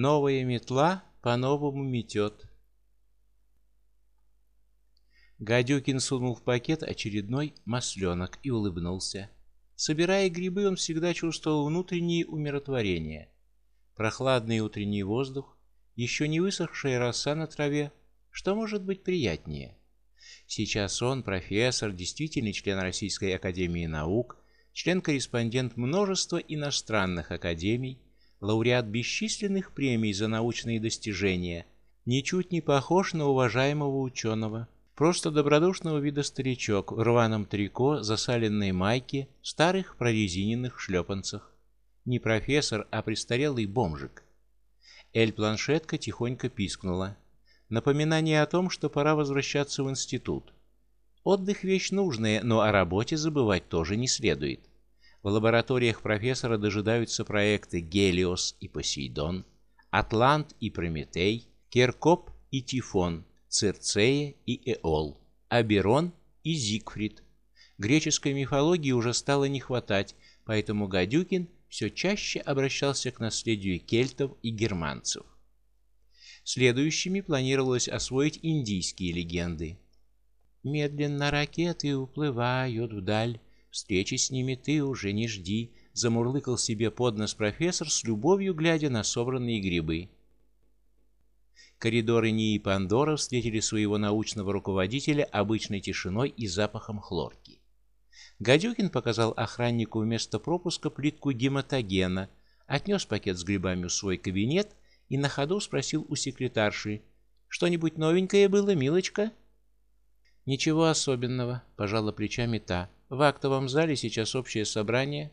Новая метла по-новому метет. Гадюкин сунул в пакет очередной масленок и улыбнулся. Собирая грибы, он всегда чувствовал внутреннее умиротворение. Прохладный утренний воздух, еще не высохшая роса на траве, что может быть приятнее? Сейчас он, профессор, действительный член Российской академии наук, член-корреспондент множества иностранных академий, лауреат бесчисленных премий за научные достижения, ничуть не похож на уважаемого ученого. Просто добродушного вида старичок в рваном трико, засаленной майке, старых прорезиненных шлепанцах. Не профессор, а престарелый бомжик. Эль-планшетка тихонько пискнула. Напоминание о том, что пора возвращаться в институт. Отдых вещь нужная, но о работе забывать тоже не следует. В лабораториях профессора дожидаются проекты Гелиос и Посейдон, Атлант и Прометей, Керкоп и Тифон, Цирцея и Эол, Аберон и Зигфрид. Греческой мифологии уже стало не хватать, поэтому Гадюкин все чаще обращался к наследию кельтов и германцев. Следующими планировалось освоить индийские легенды. Медленно ракеты уплывают вдаль, встречи с ними ты уже не жди, замурлыкал себе под нос профессор с любовью глядя на собранные грибы. Коридоры НИИ Пандора встретили своего научного руководителя обычной тишиной и запахом хлорки. Гадюкин показал охраннику вместо пропуска плитку гематогена, отнес пакет с грибами в свой кабинет и на ходу спросил у секретарши: "Что-нибудь новенькое было, милочка?" "Ничего особенного", пожала плечами та. "В актовом зале сейчас общее собрание".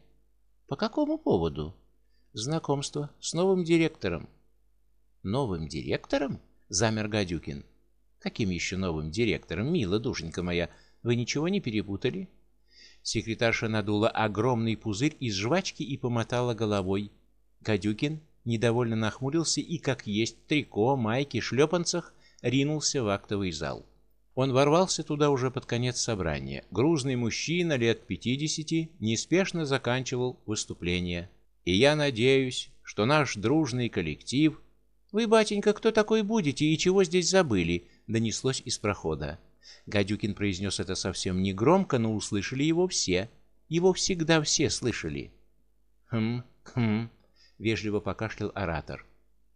"По какому поводу?" "Знакомство с новым директором" новым директором? замер Гадюкин. Каким еще новым директором, мила душенька моя? Вы ничего не перепутали? Секретарша надула огромный пузырь из жвачки и помотала головой. Гадюкин недовольно нахмурился и, как есть, трико, майки, шлепанцах ринулся в актовый зал. Он ворвался туда уже под конец собрания. Грузный мужчина лет пятидесяти неспешно заканчивал выступление. И я надеюсь, что наш дружный коллектив вы, батенька, кто такой будете и чего здесь забыли? донеслось из прохода. Гадюкин произнес это совсем не громко, но услышали его все. Его всегда все слышали. Хм, хм, вежливо покашлял оратор.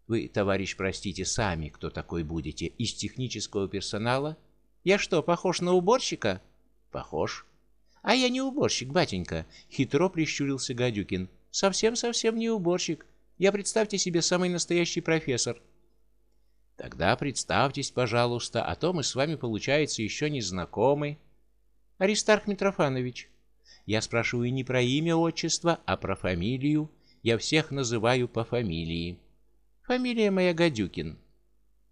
Вы, товарищ, простите, сами кто такой будете из технического персонала? Я что, похож на уборщика? Похож. А я не уборщик, батенька, хитро прищурился Гадюкин. Совсем-совсем не уборщик. Я, представьте себе, самый настоящий профессор. Тогда представьтесь, пожалуйста, а то мы с вами получается еще не знакомы. Аристарх Митрофанович. Я спрашиваю не про имя, отчество, а про фамилию. Я всех называю по фамилии. Фамилия моя Гадюкин.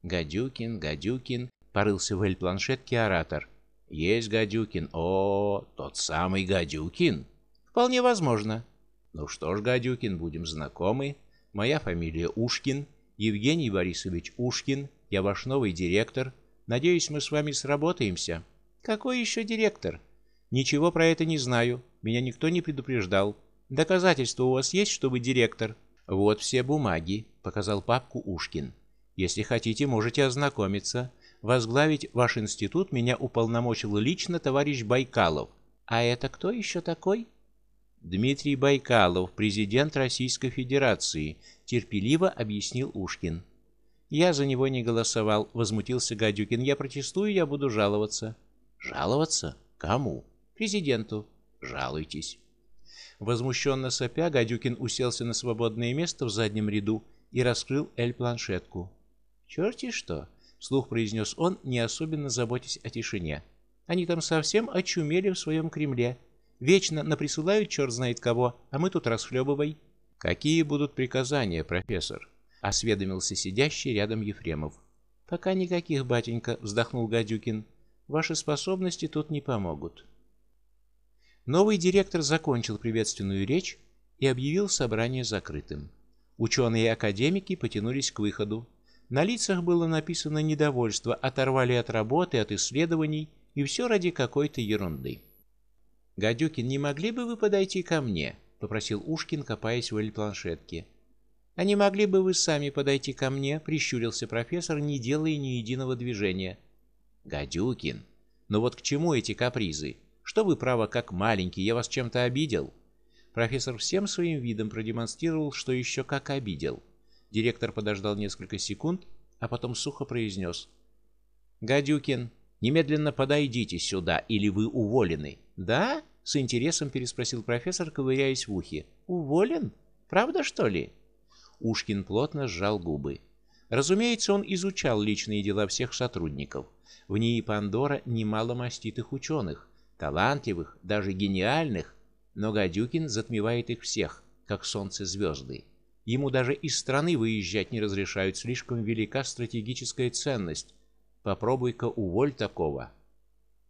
Гадюкин, Гадюкин, порылся в эль-планшетке оратор. Есть Гадюкин. О, тот самый Гадюкин. Вполне возможно. Ну что ж, Гадюкин, будем знакомы. Моя фамилия Ушкин, Евгений Борисович Ушкин. Я ваш новый директор. Надеюсь, мы с вами сработаемся. Какой еще директор? Ничего про это не знаю. Меня никто не предупреждал. Доказательства у вас есть, что вы директор? Вот все бумаги, показал папку Ушкин. Если хотите, можете ознакомиться. Возглавить ваш институт меня уполномочил лично товарищ Байкалов. А это кто еще такой? Дмитрий Байкалов, президент Российской Федерации, терпеливо объяснил Ушкин. Я за него не голосовал, возмутился Гадюкин. Я протестую, я буду жаловаться. Жаловаться? Кому? Президенту. Жалуйтесь. Возмущенно сопя, Гадюкин уселся на свободное место в заднем ряду и раскрыл эль-планшетку. «Черти что, вслух произнес он, не особенно заботясь о тишине. Они там совсем очумели в своем Кремле. Вечно наприсылают черт знает кого, а мы тут расхлебывай. Какие будут приказания, профессор? осведомился сидящий рядом Ефремов. Пока никаких, батенька, вздохнул Гадюкин. Ваши способности тут не помогут. Новый директор закончил приветственную речь и объявил собрание закрытым. Ученые и академики потянулись к выходу. На лицах было написано недовольство, оторвали от работы, от исследований, и все ради какой-то ерунды. Гадюкин, не могли бы вы подойти ко мне? попросил Ушкин, копаясь в эль-планшетке. А не могли бы вы сами подойти ко мне? прищурился профессор, не делая ни единого движения. Гадюкин, но ну вот к чему эти капризы? Что вы право как маленький, я вас чем-то обидел? Профессор всем своим видом продемонстрировал, что еще как обидел. Директор подождал несколько секунд, а потом сухо произнес. Гадюкин, немедленно подойдите сюда, или вы уволены. Да? С интересом переспросил профессор, ковыряясь в ухе. Уволен? Правда, что ли? Ушкин плотно сжал губы. Разумеется, он изучал личные дела всех сотрудников. В ней Пандора немало маститых ученых, талантливых, даже гениальных, но Гадюкин затмевает их всех, как солнце звезды. Ему даже из страны выезжать не разрешают, слишком велика стратегическая ценность. Попробуй-ка уволь такого.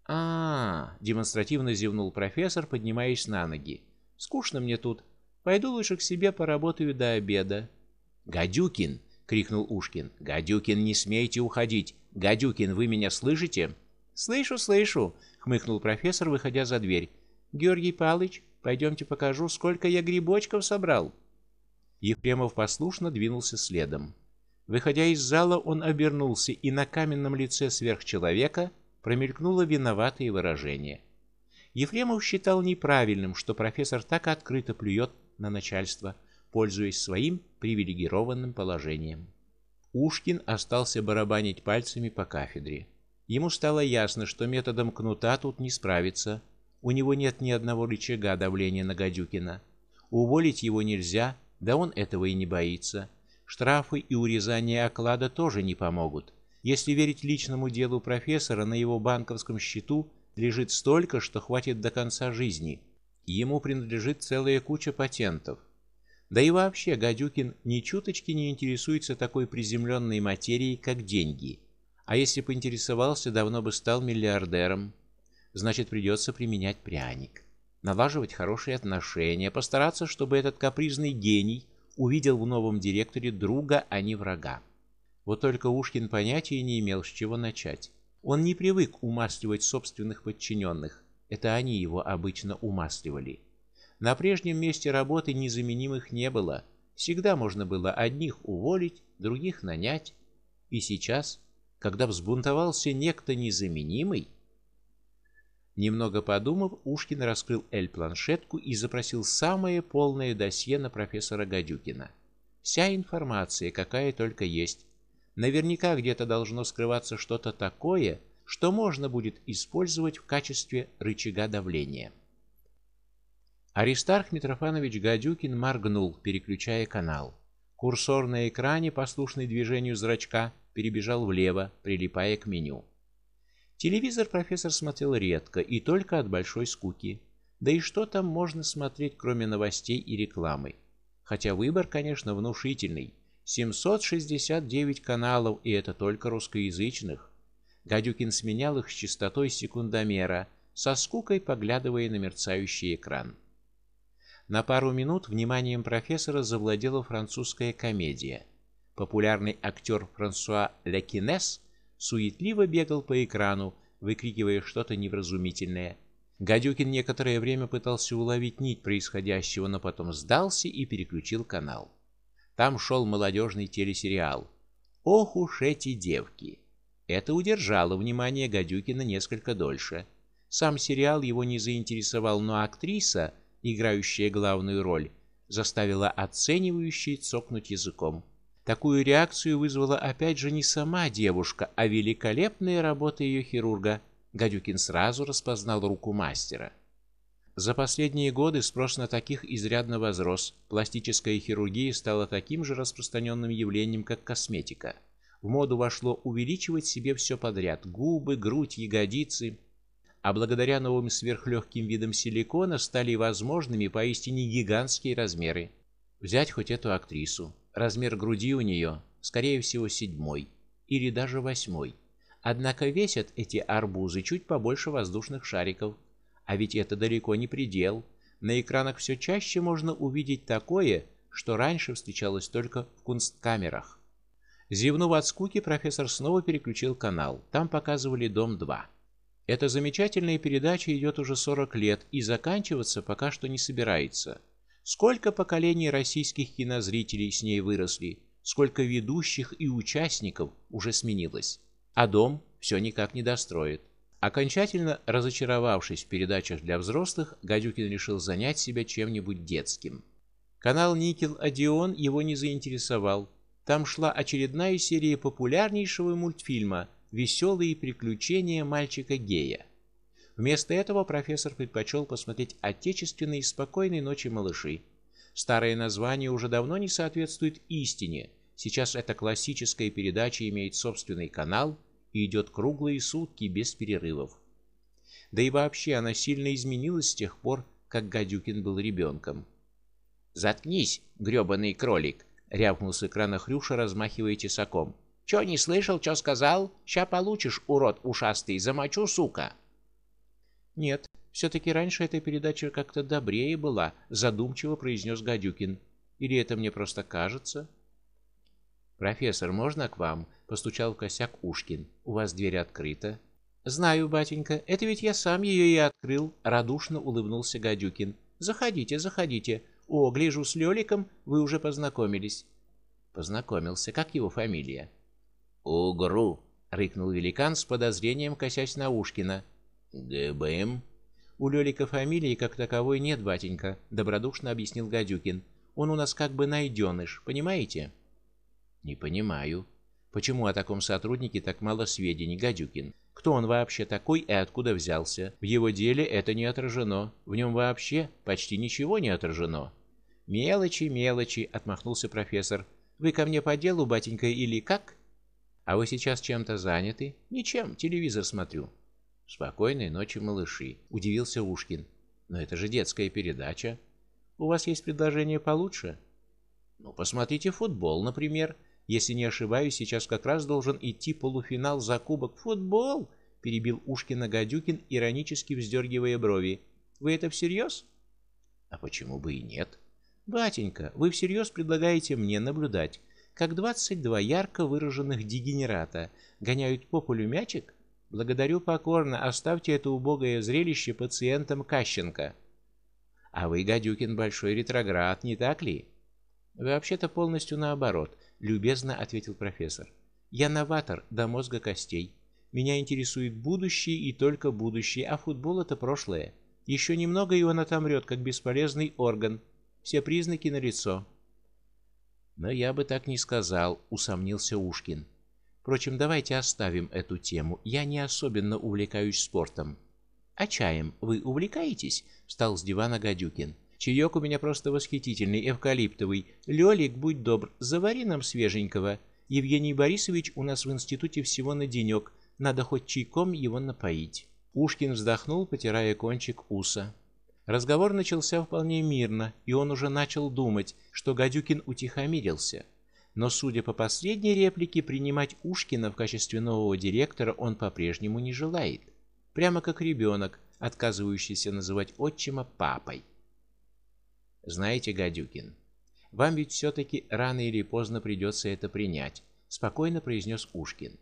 А, -а, -а демонстративно зевнул профессор, поднимаясь на ноги. Скучно мне тут. Пойду лучше к себе поработаю до обеда. Гадюкин, крикнул Ушкин. Гадюкин, не смейте уходить. Гадюкин, вы меня слышите? Слышу, слышу, хмыкнул профессор, выходя за дверь. Георгий Палыч, пойдемте покажу, сколько я грибочков собрал. Ефремов послушно двинулся следом. Выходя из зала, он обернулся, и на каменном лице сверхчеловека промелькнуло виноватое выражение. Ефремов считал неправильным, что профессор так открыто плюет на начальство, пользуясь своим привилегированным положением. Ушкин остался барабанить пальцами по кафедре. Ему стало ясно, что методом кнута тут не справиться. У него нет ни одного рычага давления на Гадюкина. Уволить его нельзя, да он этого и не боится. Штрафы и урезание оклада тоже не помогут. Если верить личному делу профессора, на его банковском счету лежит столько, что хватит до конца жизни. Ему принадлежит целая куча патентов. Да и вообще Гадюкин ни чуточки не интересуется такой приземленной материей, как деньги. А если поинтересовался, давно бы стал миллиардером. Значит, придется применять пряник налаживать хорошие отношения, постараться, чтобы этот капризный гений увидел в новом директоре друга, а не врага. Вот только Ушкин понятия не имел, с чего начать. Он не привык умасливать собственных подчиненных. Это они его обычно умасливали. На прежнем месте работы незаменимых не было. Всегда можно было одних уволить, других нанять. И сейчас, когда взбунтовался некто незаменимый, Немного подумав, Ушкин раскрыл Эль-планшетку и запросил самое полное досье на профессора Гадюкина. Вся информация, какая только есть. Наверняка где-то должно скрываться что-то такое, что можно будет использовать в качестве рычага давления. Аристарх Митрофанович Гадюкин моргнул, переключая канал. Курсор на экране, послушный движению зрачка, перебежал влево, прилипая к меню. Телевизор профессор смотрел редко и только от большой скуки. Да и что там можно смотреть, кроме новостей и рекламы? Хотя выбор, конечно, внушительный. 769 каналов, и это только русскоязычных. Гадюкин сменял их с частотой секундомера, со скукой поглядывая на мерцающий экран. На пару минут вниманием профессора завладела французская комедия. Популярный актер Франсуа Лекинес суетливо бегал по экрану, выкрикивая что-то невразумительное. Гадюкин некоторое время пытался уловить нить происходящего, но потом сдался и переключил канал. Там шел молодежный телесериал. Ох уж эти девки. Это удержало внимание Гадюкина несколько дольше. Сам сериал его не заинтересовал, но актриса, играющая главную роль, заставила оценивающе цокнуть языком. Такую реакцию вызвала опять же не сама девушка, а великолепная работа ее хирурга. Гадюкин сразу распознал руку мастера. За последние годы спрос на таких изрядно возрос. Пластическая хирургия стала таким же распространенным явлением, как косметика. В моду вошло увеличивать себе все подряд: губы, грудь, ягодицы. А благодаря новым сверхлегким видам силикона стали возможными поистине гигантские размеры. Взять хоть эту актрису. Размер груди у нее, скорее всего, седьмой или даже восьмой. Однако весят эти арбузы чуть побольше воздушных шариков. А ведь это далеко не предел. На экранах все чаще можно увидеть такое, что раньше встречалось только в кунсткамерах. Зевнув от скуки, профессор снова переключил канал. Там показывали Дом 2. Эта замечательная передача идет уже 40 лет и заканчиваться пока что не собирается. Сколько поколений российских кинозрителей с ней выросли, сколько ведущих и участников уже сменилось. А дом все никак не достроит. Окончательно разочаровавшись в передачах для взрослых, Гадюкин решил занять себя чем-нибудь детским. Канал Никел Одион его не заинтересовал. Там шла очередная серия популярнейшего мультфильма Веселые приключения мальчика-гея. Вместо этого профессор предпочел посмотреть отечественные спокойные ночи малыши. Старое название уже давно не соответствует истине. Сейчас эта классическая передача имеет собственный канал и идет круглые сутки без перерывов. Да и вообще она сильно изменилась с тех пор, как Гадюкин был ребенком. Заткнись, грёбаный кролик, рявкнул с экрана Хрюша, размахивая тесаком. Чё не слышал, чё сказал? Ща получишь, урод ушастый, замочу, сука. Нет, все таки раньше эта передача как-то добрее была, задумчиво произнес Гадюкин. Или это мне просто кажется? Профессор, можно к вам? постучал в косяк Ушкин. У вас дверь открыта. Знаю, батенька, это ведь я сам ее и открыл, радушно улыбнулся Гадюкин. Заходите, заходите. О, гляжу с Лёликом, вы уже познакомились. Познакомился. Как его фамилия? Угру, рыкнул великан с подозрением, косясь на Ушкина. ГБМ. У Лёлика фамилии как таковой нет, батенька, добродушно объяснил Гадюкин. Он у нас как бы найденыш, понимаете? Не понимаю. Почему о таком сотруднике так мало сведений, Гадюкин? Кто он вообще такой и откуда взялся? В его деле это не отражено. В нем вообще почти ничего не отражено. Мелочи, мелочи, отмахнулся профессор. Вы ко мне по делу, батенька, или как? А вы сейчас чем-то заняты? Ничем, телевизор смотрю. Спокойной ночи, малыши, удивился Ушкин. Но это же детская передача. У вас есть предложение получше? Ну, посмотрите футбол, например. Если не ошибаюсь, сейчас как раз должен идти полуфинал за кубок футбол, перебил Ушкина Гадюкин, иронически вздергивая брови. Вы это всерьез?» А почему бы и нет? Батенька, вы всерьез предлагаете мне наблюдать, как двадцать два ярко выраженных дегенерата гоняют по полю мячик? Благодарю покорно, оставьте это убогое зрелище пациентам Кащенко. А вы, Гадюкин, большой ретроград, не так ли? Вообще-то полностью наоборот, любезно ответил профессор. Я новатор до мозга костей. Меня интересует будущее и только будущее, а футбол это прошлое. Еще немного и он отомрет, как бесполезный орган. Все признаки налицо. Но я бы так не сказал, усомнился Ушкин. Впрочем, давайте оставим эту тему. Я не особенно увлекаюсь спортом. А чаем вы увлекаетесь? встал с дивана Гадюкин. Чаек у меня просто восхитительный, эвкалиптовый. Лёлик, будь добр, завари нам свеженького. Евгений Борисович у нас в институте всего на денек. Надо хоть чайком его напоить. Ушкин вздохнул, потирая кончик уса. Разговор начался вполне мирно, и он уже начал думать, что Гадюкин утихомирился. Но, судя по последней реплике, принимать Ушкина в качестве нового директора он по-прежнему не желает. Прямо как ребенок, отказывающийся называть отчима папой. Знаете, Гадюкин, вам ведь все таки рано или поздно придется это принять, спокойно произнес Ушкин.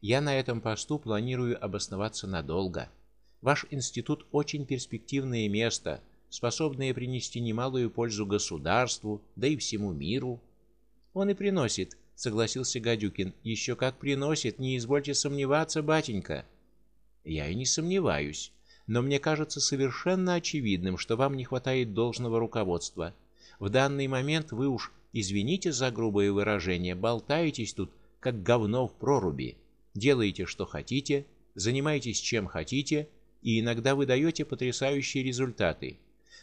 Я на этом посту планирую обосноваться надолго. Ваш институт очень перспективное место, способное принести немалую пользу государству, да и всему миру. Он и приносит, согласился Гадюкин. «Еще как приносит, не извольте сомневаться, батенька. Я и не сомневаюсь, но мне кажется совершенно очевидным, что вам не хватает должного руководства. В данный момент вы уж, извините за грубое выражение, болтаетесь тут как говно в проруби. Делаете что хотите, занимаетесь чем хотите, и иногда вы даете потрясающие результаты.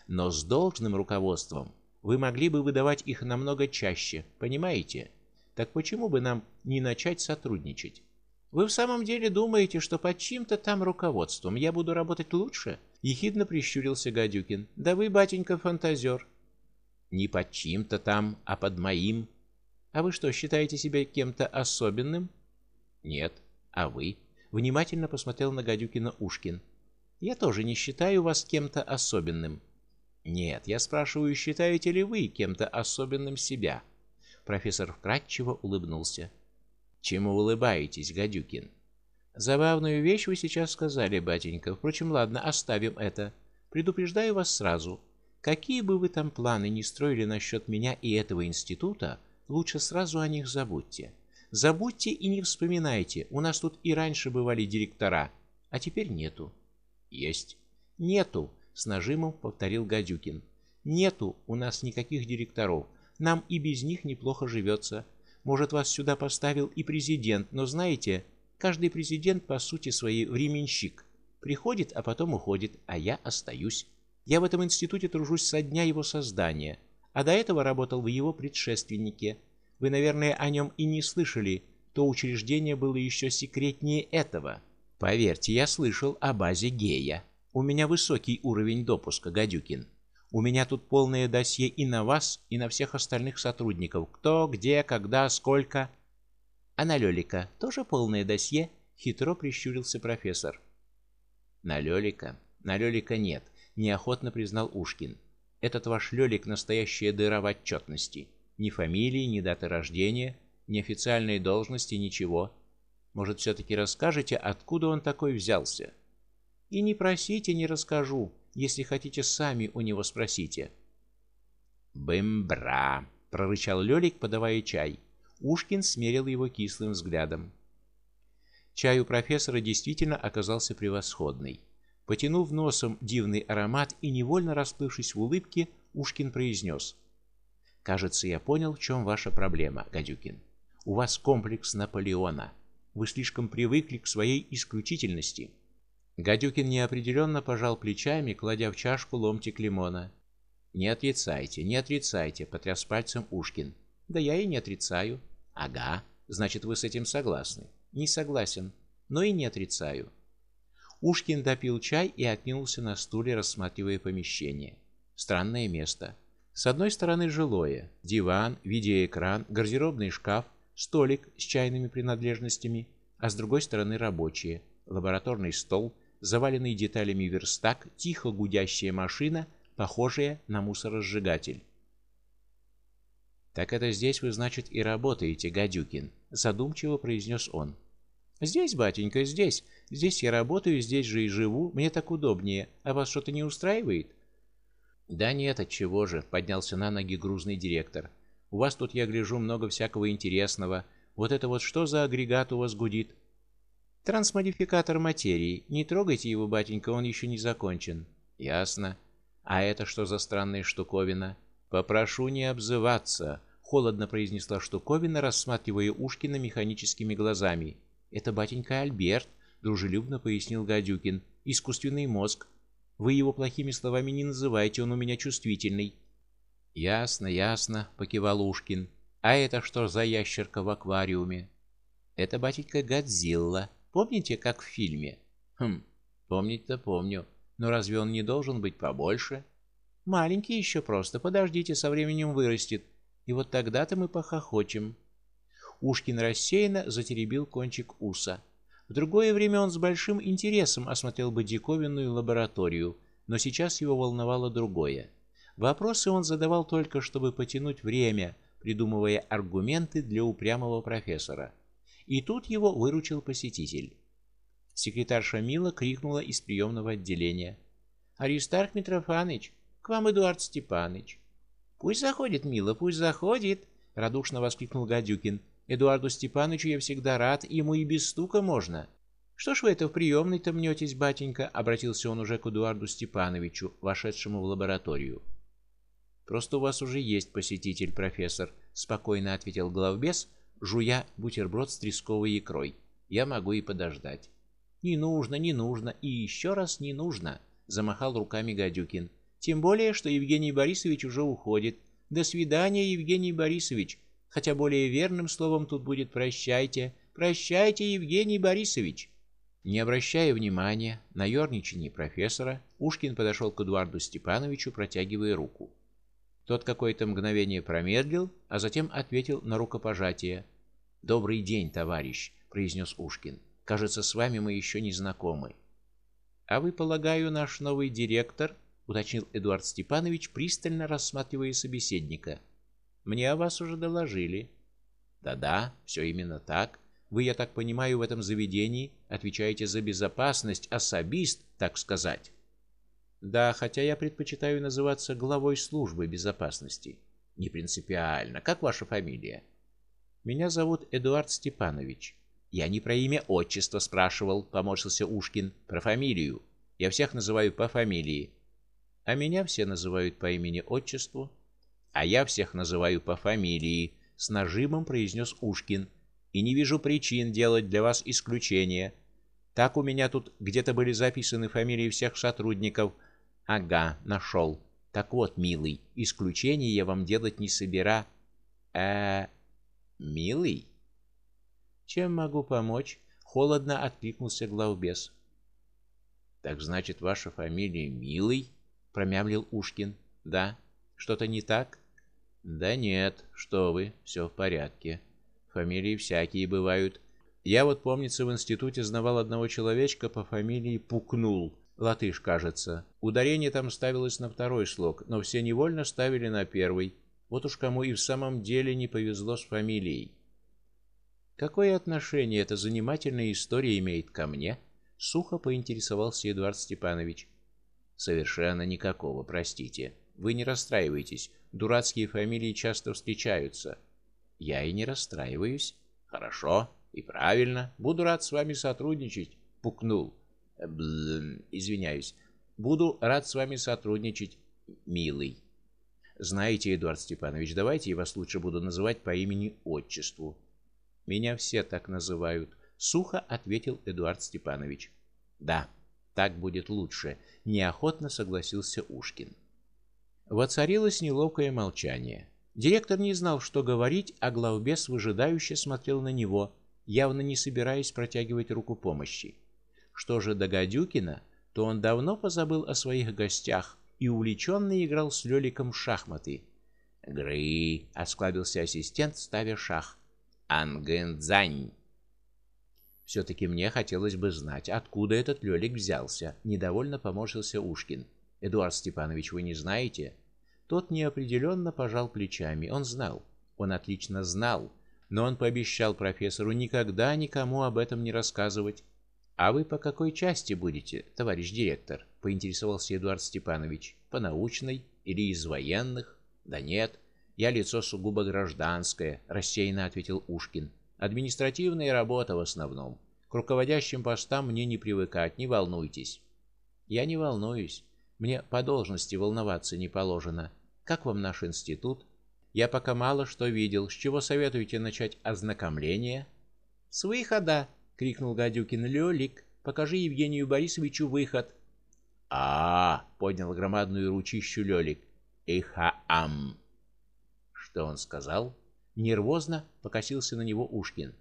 Но с должным руководством вы могли бы выдавать их намного чаще, понимаете? Так почему бы нам не начать сотрудничать? Вы в самом деле думаете, что под чьим-то там руководством я буду работать лучше? ехидно прищурился Гадюкин. Да вы, батенька, фантазер. Не под чьим-то там, а под моим. А вы что, считаете себя кем-то особенным? Нет. А вы? Внимательно посмотрел на Гадюкина Ушкин. Я тоже не считаю вас кем-то особенным. Нет, я спрашиваю, считаете ли вы кем-то особенным себя? Профессор вкратчиво улыбнулся. Чему улыбаетесь, Гадюкин? Забавную вещь вы сейчас сказали, батенька. Впрочем, ладно, оставим это. Предупреждаю вас сразу. Какие бы вы там планы ни строили насчет меня и этого института, лучше сразу о них забудьте. Забудьте и не вспоминайте. У нас тут и раньше бывали директора, а теперь нету. Есть. Нету, с нажимом повторил Гадюкин. Нету у нас никаких директоров. Нам и без них неплохо живется. Может, вас сюда поставил и президент, но знаете, каждый президент по сути своей временщик. Приходит, а потом уходит, а я остаюсь. Я в этом институте тружусь со дня его создания, а до этого работал в его предшественнике. Вы, наверное, о нем и не слышали. То учреждение было еще секретнее этого. Поверьте, я слышал о базе Гея. У меня высокий уровень допуска, Гадюкин. У меня тут полное досье и на вас, и на всех остальных сотрудников. Кто, где, когда, сколько. А на Лёлика тоже полное досье? Хитро прищурился профессор. На Лёлика? На Лёлика нет, неохотно признал Ушкин. Этот ваш Лёлик настоящая дыра в отчетности. Ни фамилии, ни даты рождения, ни официальной должности, ничего. Может, все таки расскажете, откуда он такой взялся? И не просите, не расскажу. Если хотите, сами у него спросите. Бым-бра, прорычал Лёлик, подавая чай. Ушкин смерил его кислым взглядом. Чай у профессора действительно оказался превосходный. Потянув носом дивный аромат и невольно расплывшись в улыбке, Ушкин произнес: "Кажется, я понял, в чем ваша проблема, Гадюкин. У вас комплекс Наполеона. Вы слишком привыкли к своей исключительности". Гадюкин неопределенно пожал плечами, кладя в чашку ломтик лимона. Не отрицайте, не отрицайте, потряс пальцем Ушкин. Да я и не отрицаю. Ага, значит, вы с этим согласны. Не согласен, но и не отрицаю. Ушкин допил чай и откинулся на стуле, рассматривая помещение. Странное место. С одной стороны жилое: диван, видеоэкран, гардеробный шкаф, столик с чайными принадлежностями, а с другой стороны рабочие: лабораторный стол, заваленный деталями верстак, тихо гудящая машина, похожая на мусоросжигатель. Так это здесь вы, значит, и работаете, Гадюкин, задумчиво произнес он. Здесь, батенька, здесь. Здесь я работаю, здесь же и живу, мне так удобнее. А вас что-то не устраивает? Да нет, от чего же, поднялся на ноги грузный директор. У вас тут, я гляжу, много всякого интересного. Вот это вот что за агрегат у вас гудит? Трансмодификатор материи. Не трогайте его, батенька, он еще не закончен. Ясно. А это что за странная штуковина? Попрошу не обзываться, холодно произнесла штуковина, рассматривая Ушкина механическими глазами. Это батенька Альберт, дружелюбно пояснил Гадюкин. Искусственный мозг. Вы его плохими словами не называйте, он у меня чувствительный. Ясно, ясно, покивал Ушкин. А это что за ящерка в аквариуме? Это батенька Годзилла. Помните, как в фильме? Хм, помнить-то помню. Но разве он не должен быть побольше? Маленький еще просто, подождите, со временем вырастет. И вот тогда-то мы похохочем. Ушкин рассеянно затеребил кончик уса. В другое время он с большим интересом осмотрел бы диковинную лабораторию, но сейчас его волновало другое. Вопросы он задавал только, чтобы потянуть время, придумывая аргументы для упрямого профессора. И тут его выручил посетитель. Секретарша Мила крикнула из приемного отделения: "Аристарх Митрофанович, к вам Эдуард Степанович". "Пусть заходит, Мила, пусть заходит", радушно воскликнул Гадюкин. "Эдуарду Степановичу я всегда рад, ему и без стука можно". Что ж вы это в приемной-то мнетесь, батенька, обратился он уже к Эдуарду Степановичу, вошедшему в лабораторию. Просто у вас уже есть посетитель, профессор, спокойно ответил главбес, жуя бутерброд с тресковой икрой. Я могу и подождать. Не нужно, не нужно и еще раз не нужно, замахал руками Гадюкин. Тем более, что Евгений Борисович уже уходит. До свидания, Евгений Борисович. Хотя более верным словом тут будет прощайте. Прощайте, Евгений Борисович. Не обращая внимания на ерничание профессора, Ушкин подошел к Эдуарду Степановичу, протягивая руку. Тот какое-то мгновение промедлил, а затем ответил на рукопожатие. "Добрый день, товарищ", произнес Ушкин. "Кажется, с вами мы еще не знакомы". "А вы, полагаю, наш новый директор?" уточнил Эдуард Степанович, пристально рассматривая собеседника. "Мне о вас уже доложили". "Да-да, все именно так. Вы, я так понимаю, в этом заведении отвечаете за безопасность, особист, так сказать". Да, хотя я предпочитаю называться главой службы безопасности. Не принципиально. Как ваша фамилия? Меня зовут Эдуард Степанович. Я не про имя, отчество спрашивал, поморщился Ушкин. Про фамилию. Я всех называю по фамилии. А меня все называют по имени, отчеству. А я всех называю по фамилии, с нажимом произнес Ушкин. И не вижу причин делать для вас исключение. Так у меня тут где-то были записаны фамилии всех сотрудников. Ага, нашел. Так вот, милый, исключение я вам делать не собира. Э, милый? Чем могу помочь? Холодно откликнулся главбес. Так значит, ваша фамилия Милый? промямлил Ушкин. Да. Что-то не так? Да нет, что вы, все в порядке. Фамилии всякие бывают. Я вот, помнится, в институте знавал одного человечка по фамилии Пукнул. Латыш, кажется. Ударение там ставилось на второй слог, но все невольно ставили на первый. Вот уж кому и в самом деле не повезло с фамилией. Какое отношение эта занимательная история имеет ко мне? сухо поинтересовался Эдуард Степанович. Совершенно никакого, простите. Вы не расстраивайтесь. Дурацкие фамилии часто встречаются. Я и не расстраиваюсь. Хорошо и правильно. Буду рад с вами сотрудничать. Пукнул. Извиняюсь. Буду рад с вами сотрудничать, милый. Знаете, Эдуард Степанович, давайте я вас лучше буду называть по имени-отчеству. Меня все так называют, сухо ответил Эдуард Степанович. Да, так будет лучше, неохотно согласился Ушкин. Воцарилось неловкое молчание. Директор не знал, что говорить, а главбес выжидающе смотрел на него, явно не собираясь протягивать руку помощи. Что же до Гадюкина, то он давно позабыл о своих гостях и увлеченно играл с Лёликом в шахматы. "Гры", осклабился ассистент, ставя шах. "Ангэнзань". все таки мне хотелось бы знать, откуда этот Лёлик взялся, недовольно поморщился Ушкин. Эдуард Степанович, вы не знаете? Тот неопределенно пожал плечами. Он знал. Он отлично знал, но он пообещал профессору никогда никому об этом не рассказывать. А вы по какой части будете, товарищ директор? поинтересовался Эдуард Степанович. По научной или из военных? Да нет, я лицо сугубо гражданское, рассеянно ответил Ушкин. Административная работа в основном. К руководящим постам мне не привыкать, не волнуйтесь. Я не волнуюсь. Мне по должности волноваться не положено. Как вам наш институт? Я пока мало что видел. С чего советуете начать ознакомление? С выхода, крикнул Гадюкин. Лёлик, покажи Евгению Борисовичу выход. А, поднял громадную ручищу Лёлик. Иха-ам. Что он сказал? Нервозно покосился на него Ушкин.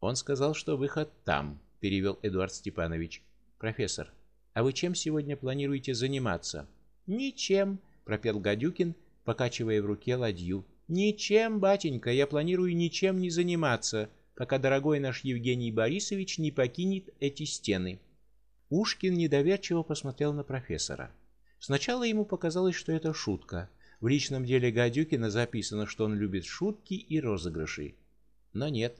Он сказал, что выход там, перевел Эдуард Степанович. Профессор, а вы чем сегодня планируете заниматься? Ничем, пропел Гадюкин, покачивая в руке ладью. Ничем, батенька, я планирую ничем не заниматься, пока дорогой наш Евгений Борисович не покинет эти стены. Ушкин недоверчиво посмотрел на профессора. Сначала ему показалось, что это шутка. В личном деле Гадюкина записано, что он любит шутки и розыгрыши. Но нет.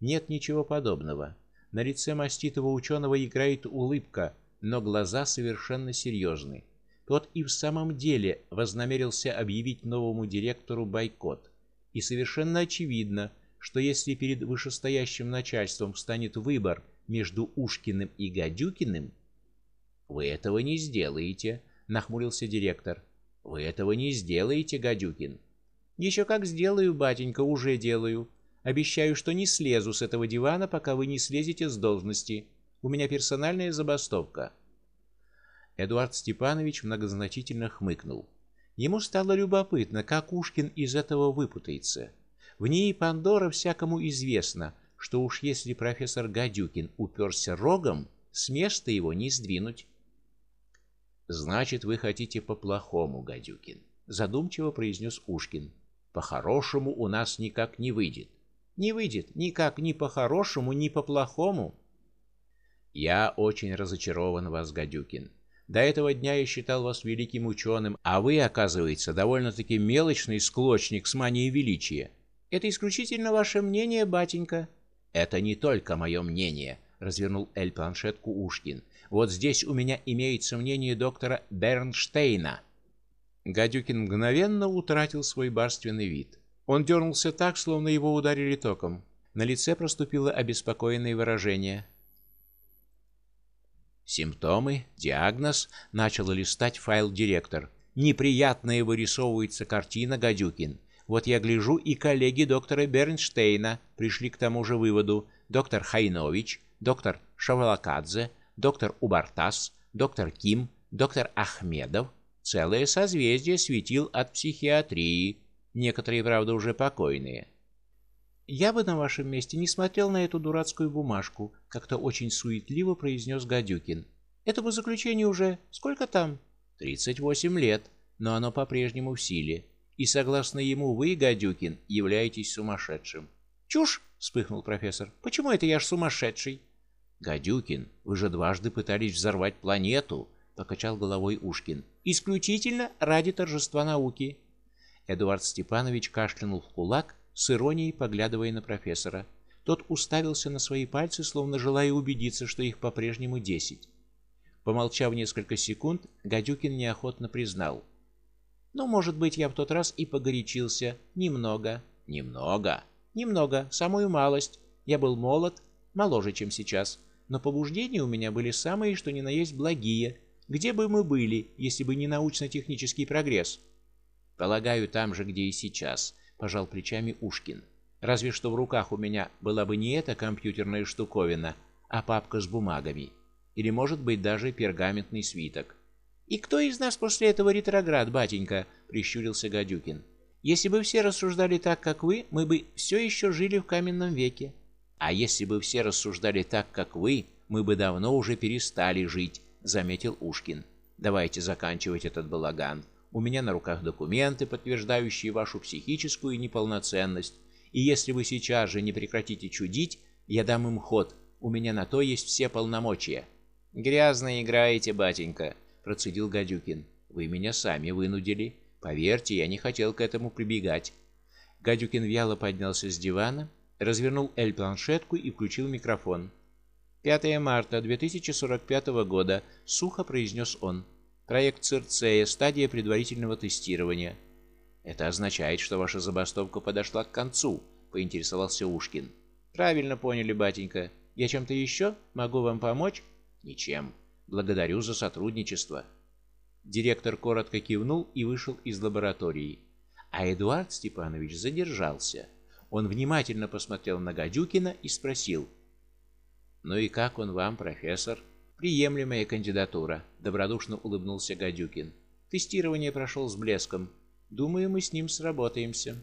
Нет ничего подобного. На лице маститого ученого играет улыбка, но глаза совершенно серьезны. Тот и в самом деле вознамерился объявить новому директору бойкот. И совершенно очевидно, что если перед вышестоящим начальством встанет выбор между Ушкиным и Гадюкиным, вы этого не сделаете, нахмурился директор. Вы этого не сделаете, Гадюкин. «Еще как сделаю, батенька, уже делаю. Обещаю, что не слезу с этого дивана, пока вы не слезете с должности. У меня персональная забастовка. Эдуард Степанович многозначительно хмыкнул. Ему стало любопытно, как Ушкин из этого выпутается. В ней Пандора всякому известно, что уж если профессор Гадюкин уперся рогом, с места его не сдвинуть. Значит, вы хотите по-плохому, Гадюкин, задумчиво произнес Ушкин. По-хорошему у нас никак не выйдет. Не выйдет никак ни по-хорошему, ни по-плохому. Я очень разочарован вас, Гадюкин. До этого дня я считал вас великим ученым, а вы, оказывается, довольно-таки мелочный склочник с манией величия. Это исключительно ваше мнение, батенька. Это не только мое мнение, развернул Эль планшетку Ушкин. Вот здесь у меня имеется мнение доктора Бернштейна. Гадюкин мгновенно утратил свой барственный вид. Он дернулся так, словно его ударили током. На лице проступило обеспокоенное выражение. Симптомы, диагноз, начал листать файл директор. Неприятная вырисовывается картина, Гадюкин. Вот я гляжу, и коллеги доктора Бернштейна пришли к тому же выводу. Доктор Хайнович, доктор Шавалакадзе, доктор Убартас, доктор Ким, доктор Ахмедов. Целое созвездие светил от психиатрии. Некоторые, правда, уже покойные. Я бы на вашем месте не смотрел на эту дурацкую бумажку, как-то очень суетливо произнес Гадюкин. Этому заключению уже сколько там? Тридцать восемь лет, но оно по-прежнему в силе. И согласно ему вы, Гадюкин, являетесь сумасшедшим. Чушь, вспыхнул профессор. Почему это я ж сумасшедший? Гадюкин, вы же дважды пытались взорвать планету, покачал головой Ушкин. Исключительно ради торжества науки. Эдуард Степанович кашлянул в кулак с иронией поглядывая на профессора. Тот уставился на свои пальцы, словно желая убедиться, что их по-прежнему десять. Помолчав несколько секунд, Гадюкин неохотно признал: "Ну, может быть, я в тот раз и погорячился немного, немного, немного, самую малость. Я был молод, моложе, чем сейчас, но побуждения у меня были самые, что ни на есть благие. Где бы мы были, если бы не научно-технический прогресс? Полагаю, там же, где и сейчас пожал плечами Ушкин. Разве что в руках у меня была бы не эта компьютерная штуковина, а папка с бумагами, или, может быть, даже пергаментный свиток. И кто из нас после этого ретроград, батенька, прищурился Гадюкин. Если бы все рассуждали так, как вы, мы бы все еще жили в каменном веке. А если бы все рассуждали так, как вы, мы бы давно уже перестали жить, заметил Ушкин. Давайте заканчивать этот балаган. У меня на руках документы, подтверждающие вашу психическую неполноценность, и если вы сейчас же не прекратите чудить, я дам им ход. У меня на то есть все полномочия. Грязно играете, батенька, процедил Гадюкин. Вы меня сами вынудили. Поверьте, я не хотел к этому прибегать. Гадюкин вяло поднялся с дивана, развернул Эль-планшетку и включил микрофон. 5 марта 2045 года, сухо произнес он. Проект Цирцея, стадия предварительного тестирования. Это означает, что ваша забастовка подошла к концу, поинтересовался Ушкин. Правильно поняли, батенька. Я чем-то еще могу вам помочь? Ничем. Благодарю за сотрудничество. Директор коротко кивнул и вышел из лаборатории. А Эдуард Степанович задержался. Он внимательно посмотрел на Гадюкина и спросил: "Ну и как он вам, профессор?" Приемлемая кандидатура, добродушно улыбнулся Гадюкин. Тестирование прошло с блеском. Думаю, мы с ним сработаемся.